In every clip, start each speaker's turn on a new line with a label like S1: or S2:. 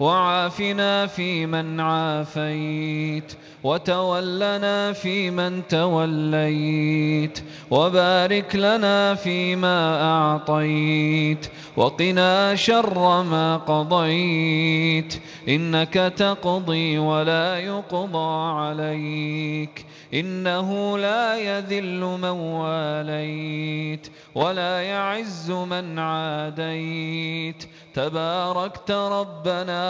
S1: وعافنا فيمن عافيت وتولنا فيمن توليت وبارك لنا فيما أعطيت وقنا شر ما قضيت إنك تقضي ولا يقضى عليك إنه لا يذل من واليت ولا يعز من عاديت. تباركت ربنا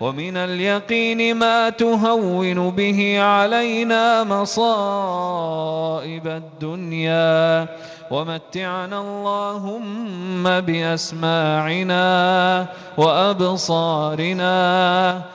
S1: ومن اليقين ما تهون به علينا مصائب الدنيا. ومتعنا اللهم بأسماعنا وأبصارنا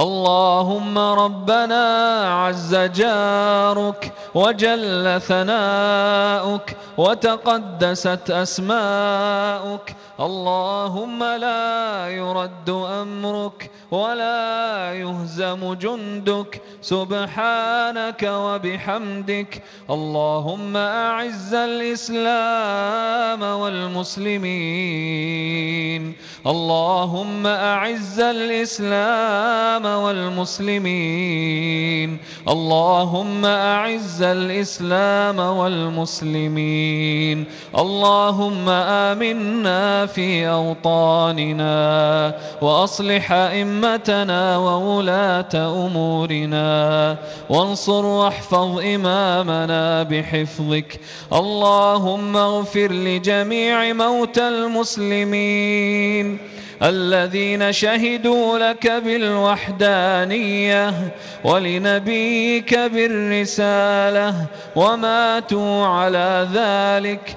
S1: اللهم ربنا عز جارك وجل ثناؤك وتقدست أسماؤك اللهم لا يرد أمرك ولا يهزم جندك سبحانك وبحمدك اللهم أعز الإسلام والمسلمين اللهم أعز الإسلام والمسلمين. اللهم أعز الإسلام والمسلمين. اللهم آمنا في أوطاننا وأصلح أئمتنا وولاة أمورنا. وانصر واحفظ إمامنا بحفظك. اللهم اغفر لجميع موتى المسلمين. الذين شهدوا لك بالوحدانية ولنبيك بالرسالة وماتوا على ذلك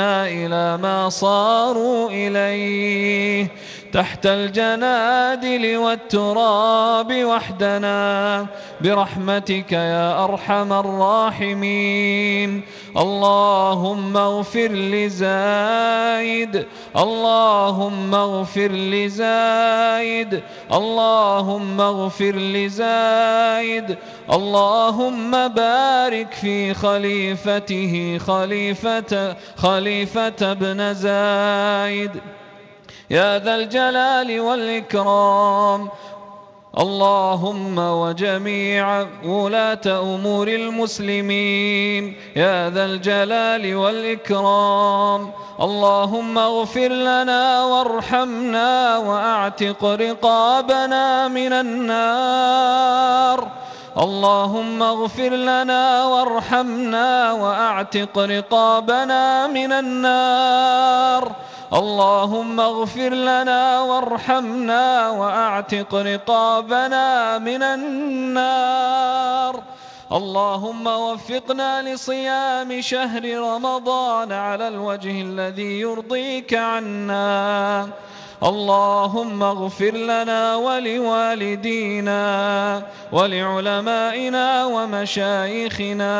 S1: إلى ما صاروا إليه تحت الجنادل والتراب وحدنا برحمتك يا أرحم الراحمين. اللهم اغفر لزايد اللهم اغفر لزايد اللهم اغفر لزايد اللهم بارك في خليفته خليفة خليفة ابن زايد. يا ذا الجلال والإكرام. اللهم وجميع ولاة أمور المسلمين. يا ذا الجلال والإكرام. اللهم اغفر لنا وارحمنا وأعتق رقابنا من النار. اللهم اغفر لنا وارحمنا وأعتق رقابنا من النار. اللهم اغفر لنا وارحمنا وأعتق رقابنا من النار. اللهم وفقنا لصيام شهر رمضان على الوجه الذي يرضيك عنا. اللهم اغفر لنا ولوالدينا ولعلمائنا ومشايخنا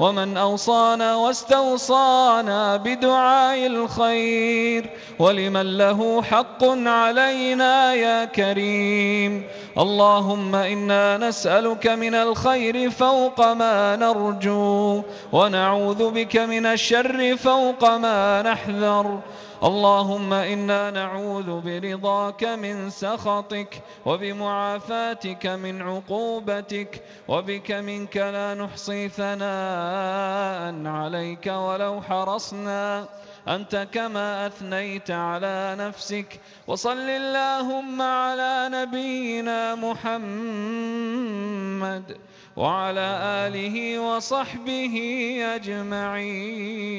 S1: ومن أوصانا واستوصانا بدعاء الخير ولمن له حق علينا يا كريم اللهم إنا نسألك من الخير فوق ما نرجو ونعوذ بك من الشر فوق ما نحذر. اللهم إنا نعوذ برضاك من سخطك وبمعافاتك من عقوبتك وبك منك لا نحصي ثناء عليك ولو حرصنا. أنت كما أثنيت على نفسك. وصل اللهم على نبينا محمد وعلى آله وصحبه أجمعين.